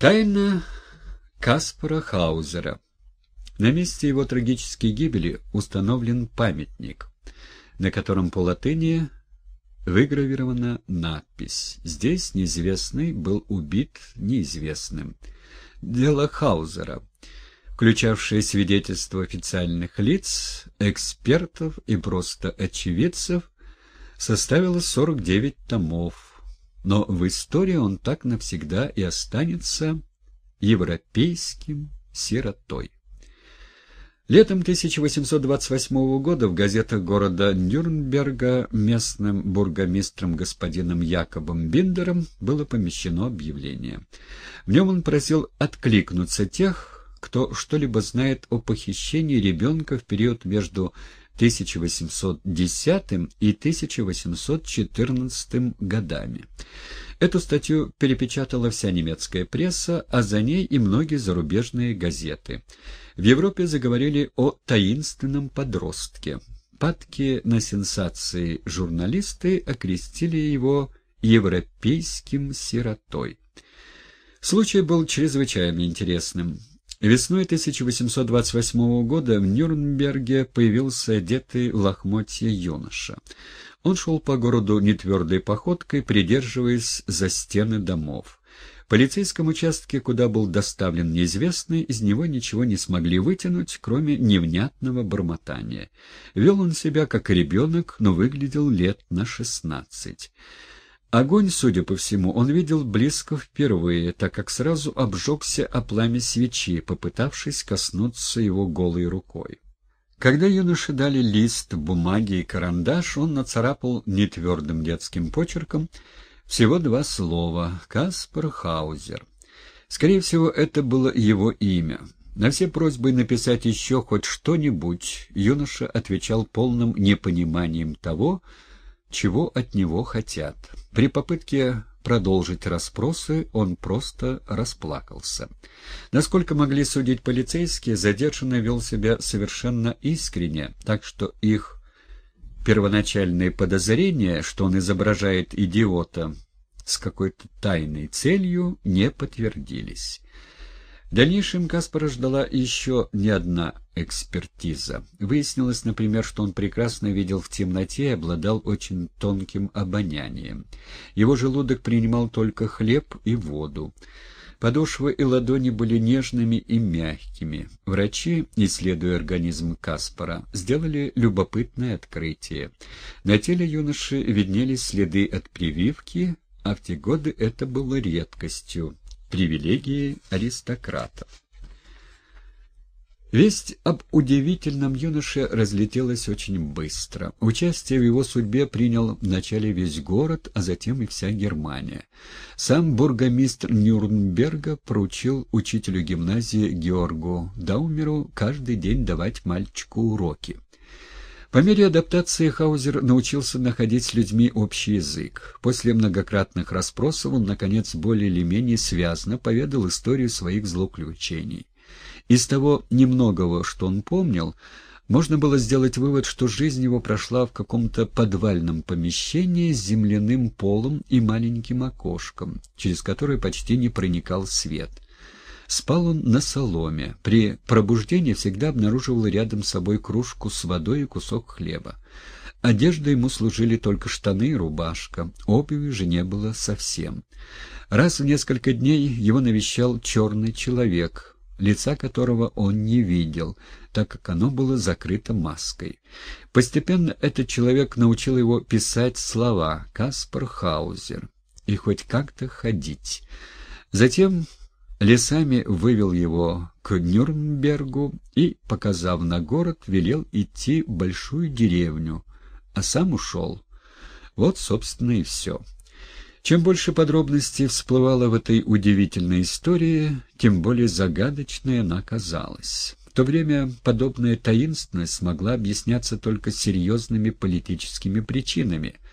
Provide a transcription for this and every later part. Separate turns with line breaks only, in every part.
Тайна Каспара Хаузера. На месте его трагической гибели установлен памятник, на котором по латыни выгравирована надпись «Здесь неизвестный был убит неизвестным». Дело Хаузера, включавшее свидетельства официальных лиц, экспертов и просто очевидцев, составило 49 томов, но в истории он так навсегда и останется европейским сиротой. Летом 1828 года в газетах города Нюрнберга местным бургомистром господином Якобом Биндером было помещено объявление. В нем он просил откликнуться тех, кто что-либо знает о похищении ребенка в период между 1810 и 1814 годами. Эту статью перепечатала вся немецкая пресса, а за ней и многие зарубежные газеты. В Европе заговорили о таинственном подростке. Падки на сенсации журналисты окрестили его «европейским сиротой». Случай был чрезвычайно интересным. Весной 1828 года в Нюрнберге появился одетый в лохмотье юноша. Он шел по городу нетвердой походкой, придерживаясь за стены домов. В полицейском участке, куда был доставлен неизвестный, из него ничего не смогли вытянуть, кроме невнятного бормотания. Вел он себя как ребенок, но выглядел лет на шестнадцать. Огонь, судя по всему, он видел близко впервые, так как сразу обжегся о пламя свечи, попытавшись коснуться его голой рукой. Когда юноше дали лист, бумаги и карандаш, он нацарапал нетвердым детским почерком всего два слова «Каспар Хаузер». Скорее всего, это было его имя. На все просьбы написать еще хоть что-нибудь юноша отвечал полным непониманием того, чего от него хотят. При попытке продолжить расспросы он просто расплакался. Насколько могли судить полицейские, задержанный вел себя совершенно искренне, так что их первоначальные подозрения, что он изображает идиота с какой-то тайной целью, не подтвердились. В дальнейшем Каспара ждала еще не одна экспертиза. Выяснилось, например, что он прекрасно видел в темноте и обладал очень тонким обонянием. Его желудок принимал только хлеб и воду. Подошвы и ладони были нежными и мягкими. Врачи, исследуя организм Каспара, сделали любопытное открытие. На теле юноши виднелись следы от прививки, а в те годы это было редкостью привилегии аристократов. Весть об удивительном юноше разлетелась очень быстро. Участие в его судьбе принял вначале весь город, а затем и вся Германия. Сам бургомистр Нюрнберга поручил учителю гимназии Георгу Даумеру каждый день давать мальчику уроки. По мере адаптации Хаузер научился находить с людьми общий язык. После многократных расспросов он, наконец, более или менее связно поведал историю своих злоключений. Из того немногого, что он помнил, можно было сделать вывод, что жизнь его прошла в каком-то подвальном помещении с земляным полом и маленьким окошком, через которое почти не проникал свет — Спал он на соломе. При пробуждении всегда обнаруживал рядом с собой кружку с водой и кусок хлеба. Одеждой ему служили только штаны и рубашка, обуви же не было совсем. Раз в несколько дней его навещал черный человек, лица которого он не видел, так как оно было закрыто маской. Постепенно этот человек научил его писать слова «Каспар Хаузер» и хоть как-то ходить. Затем лесами вывел его к Нюрнбергу и, показав на город, велел идти в большую деревню, а сам ушел. Вот, собственно, и все. Чем больше подробностей всплывало в этой удивительной истории, тем более загадочной она казалась. В то время подобная таинственность могла объясняться только серьезными политическими причинами —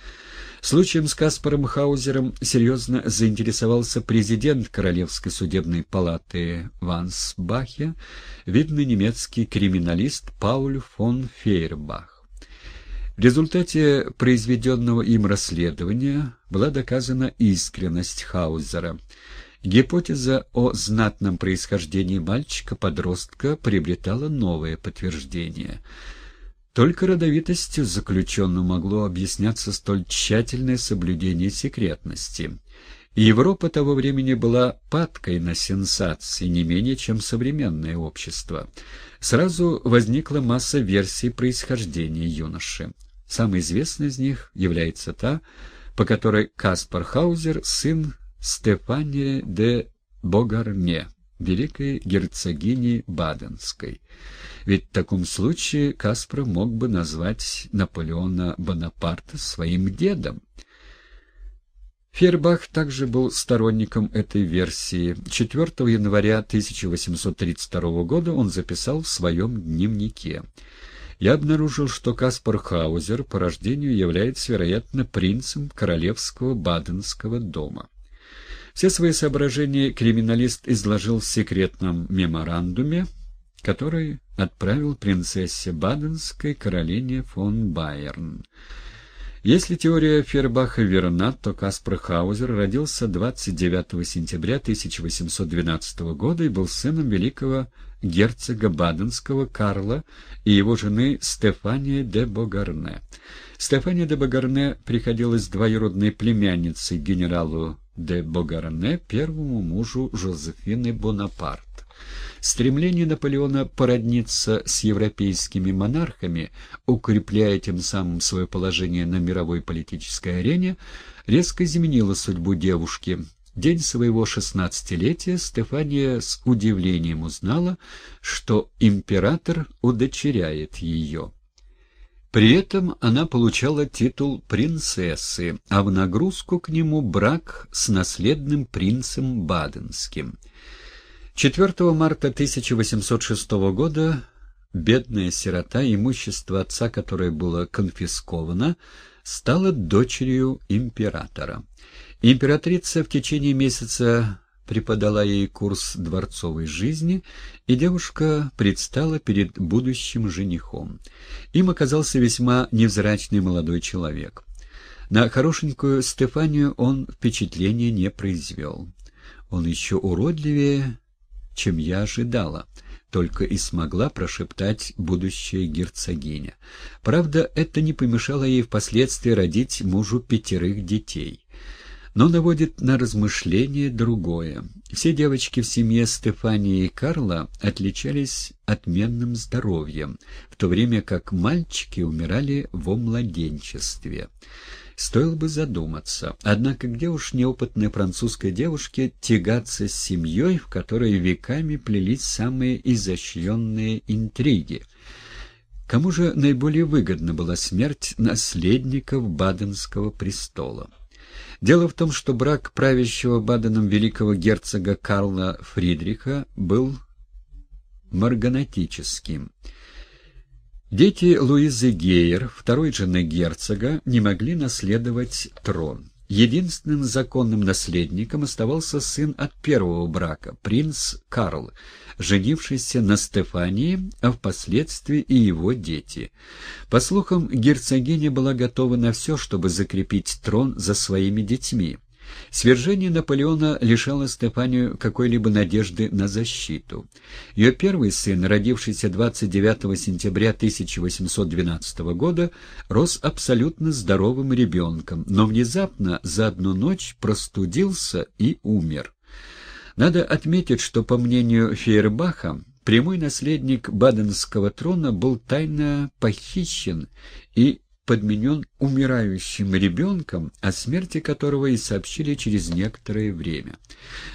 Случаем с Каспаром Хаузером серьезно заинтересовался президент Королевской судебной палаты Вансбахе, видный немецкий криминалист Пауль фон Фейербах. В результате произведенного им расследования была доказана искренность Хаузера. Гипотеза о знатном происхождении мальчика-подростка приобретала новое подтверждение. Только родовитостью заключенного могло объясняться столь тщательное соблюдение секретности. Европа того времени была падкой на сенсации не менее, чем современное общество. Сразу возникла масса версий происхождения юноши. Самой известной из них является та, по которой Каспар Хаузер – сын Стефания де Богарне, великой герцогини Баденской. Ведь в таком случае Каспар мог бы назвать Наполеона Бонапарта своим дедом. Фербах также был сторонником этой версии. 4 января 1832 года он записал в своем дневнике. «Я обнаружил, что Каспар Хаузер по рождению является, вероятно, принцем королевского Баденского дома». Все свои соображения криминалист изложил в секретном меморандуме, который отправил принцессе Баденской Каролине фон Байерн. Если теория Фербаха верна, то Каспар Хаузер родился 29 сентября 1812 года и был сыном великого герцога Баденского Карла и его жены Стефания де Богарне. Стефания де Богарне приходилась двоюродной племянницей генералу де Богарне, первому мужу Жозефины Бонапарт. Стремление Наполеона породниться с европейскими монархами, укрепляя тем самым свое положение на мировой политической арене, резко изменило судьбу девушки. день своего шестнадцатилетия Стефания с удивлением узнала, что император удочеряет ее. При этом она получала титул принцессы, а в нагрузку к нему брак с наследным принцем Баденским. 4 марта 1806 года бедная сирота, имущество отца, которое было конфисковано, стала дочерью императора. Императрица в течение месяца преподала ей курс дворцовой жизни, и девушка предстала перед будущим женихом. Им оказался весьма невзрачный молодой человек. На хорошенькую Стефанию он впечатления не произвел. Он еще уродливее, чем я ожидала, только и смогла прошептать будущая герцогиня. Правда, это не помешало ей впоследствии родить мужу пятерых детей. Но наводит на размышление другое. Все девочки в семье Стефании и Карла отличались отменным здоровьем, в то время как мальчики умирали во младенчестве. Стоило бы задуматься. Однако где уж неопытной французской девушке тягаться с семьей, в которой веками плелись самые изощренные интриги? Кому же наиболее выгодна была смерть наследников Баденского престола? Дело в том, что брак правящего Баденом великого герцога Карла Фридриха был марганатическим. Дети Луизы Гейер, второй жены герцога, не могли наследовать трон. Единственным законным наследником оставался сын от первого брака, принц Карл, женившийся на Стефании, а впоследствии и его дети. По слухам, герцогиня была готова на все, чтобы закрепить трон за своими детьми. Свержение Наполеона лишало Стефанию какой-либо надежды на защиту. Ее первый сын, родившийся 29 сентября 1812 года, рос абсолютно здоровым ребенком, но внезапно за одну ночь простудился и умер. Надо отметить, что, по мнению Фейербаха, прямой наследник Баденского трона был тайно похищен и подменен умирающим ребенком, о смерти которого и сообщили через некоторое время.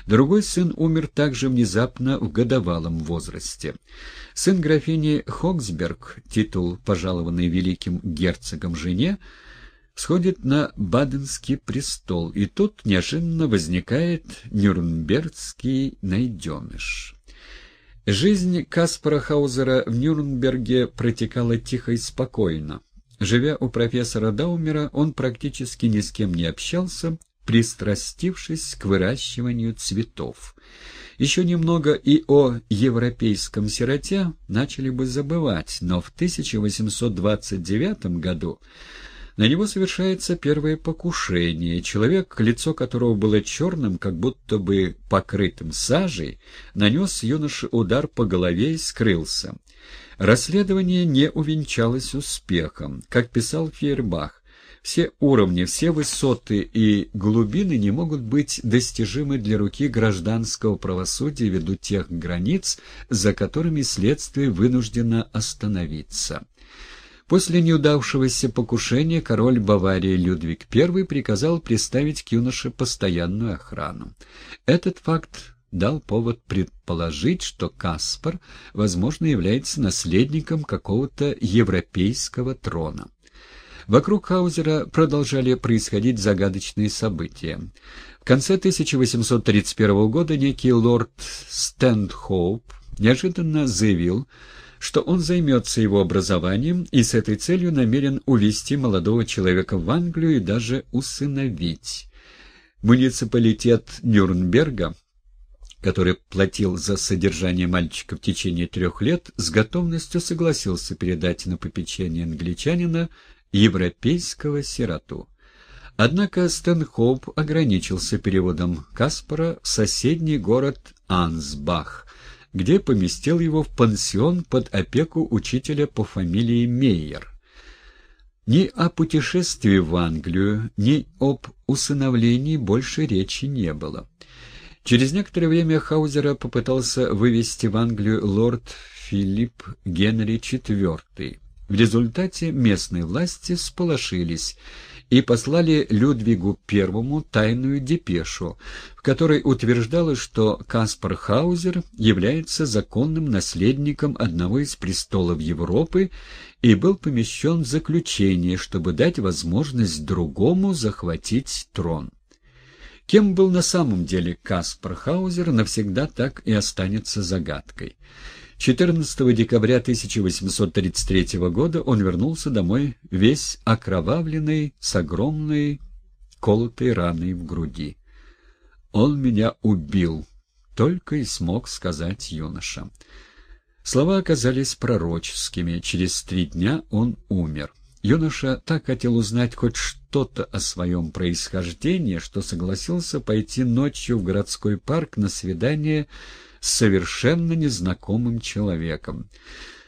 Другой сын умер также внезапно в годовалом возрасте. Сын графини Хоксберг, титул, пожалованный великим герцогом жене, сходит на Баденский престол, и тут неожиданно возникает нюрнбергский найденыш. Жизнь Каспара Хаузера в Нюрнберге протекала тихо и спокойно. Живя у профессора Даумера, он практически ни с кем не общался, пристрастившись к выращиванию цветов. Еще немного и о европейском сироте начали бы забывать, но в 1829 году На него совершается первое покушение. Человек, лицо которого было черным, как будто бы покрытым сажей, нанес юноше удар по голове и скрылся. Расследование не увенчалось успехом. Как писал Фейербах, все уровни, все высоты и глубины не могут быть достижимы для руки гражданского правосудия ввиду тех границ, за которыми следствие вынуждено остановиться. После неудавшегося покушения король Баварии Людвиг I приказал приставить к юноше постоянную охрану. Этот факт дал повод предположить, что Каспар, возможно, является наследником какого-то европейского трона. Вокруг Хаузера продолжали происходить загадочные события. В конце 1831 года некий лорд Стэндхоуп неожиданно заявил, что он займется его образованием и с этой целью намерен увезти молодого человека в Англию и даже усыновить. Муниципалитет Нюрнберга, который платил за содержание мальчика в течение трех лет, с готовностью согласился передать на попечение англичанина европейского сироту. Однако Стэнхоуп ограничился переводом Каспара в соседний город Ансбах, где поместил его в пансион под опеку учителя по фамилии Мейер. Ни о путешествии в Англию, ни об усыновлении больше речи не было. Через некоторое время Хаузера попытался вывести в Англию лорд Филипп Генри IV. В результате местные власти сполошились и послали Людвигу I тайную депешу, в которой утверждалось, что Каспар Хаузер является законным наследником одного из престолов Европы и был помещен в заключение, чтобы дать возможность другому захватить трон. Кем был на самом деле Каспар Хаузер, навсегда так и останется загадкой. 14 декабря 1833 года он вернулся домой весь окровавленный, с огромной колотой раной в груди. «Он меня убил», — только и смог сказать юноша. Слова оказались пророческими. Через три дня он умер. Юноша так хотел узнать хоть что-то о своем происхождении, что согласился пойти ночью в городской парк на свидание с совершенно незнакомым человеком.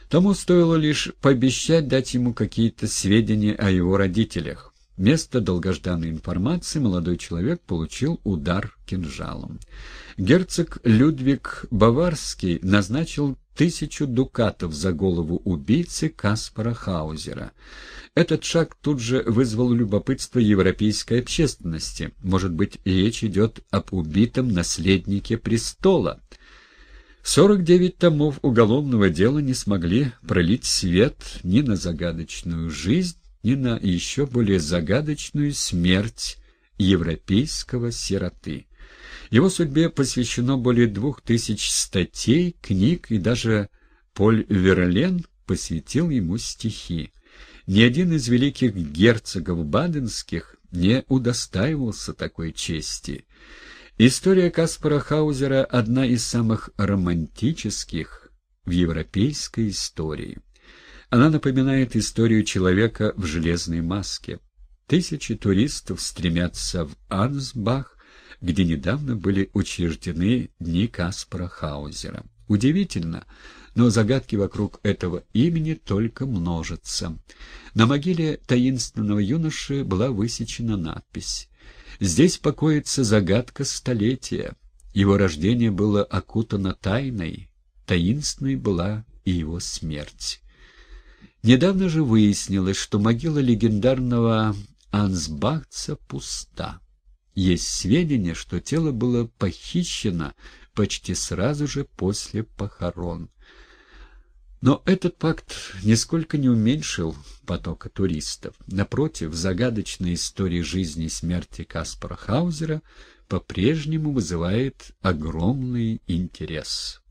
Тому стоило лишь пообещать дать ему какие-то сведения о его родителях. Вместо долгожданной информации молодой человек получил удар кинжалом. Герцог Людвиг Баварский назначил тысячу дукатов за голову убийцы Каспара Хаузера. Этот шаг тут же вызвал любопытство европейской общественности. Может быть, речь идет об убитом наследнике престола. Сорок девять томов уголовного дела не смогли пролить свет ни на загадочную жизнь, ни на еще более загадочную смерть европейского сироты. Его судьбе посвящено более двух тысяч статей, книг, и даже Поль Верлен посвятил ему стихи. Ни один из великих герцогов баденских не удостаивался такой чести. История Каспара Хаузера – одна из самых романтических в европейской истории. Она напоминает историю человека в железной маске. Тысячи туристов стремятся в Ансбах, где недавно были учреждены Дни Каспара Хаузера. Удивительно, но загадки вокруг этого имени только множатся. На могиле таинственного юноши была высечена надпись Здесь покоится загадка столетия. Его рождение было окутано тайной, таинственной была и его смерть. Недавно же выяснилось, что могила легендарного Ансбахца пуста. Есть сведения, что тело было похищено почти сразу же после похорон. Но этот факт нисколько не уменьшил потока туристов. Напротив, загадочная история жизни и смерти Каспара Хаузера по-прежнему вызывает огромный интерес.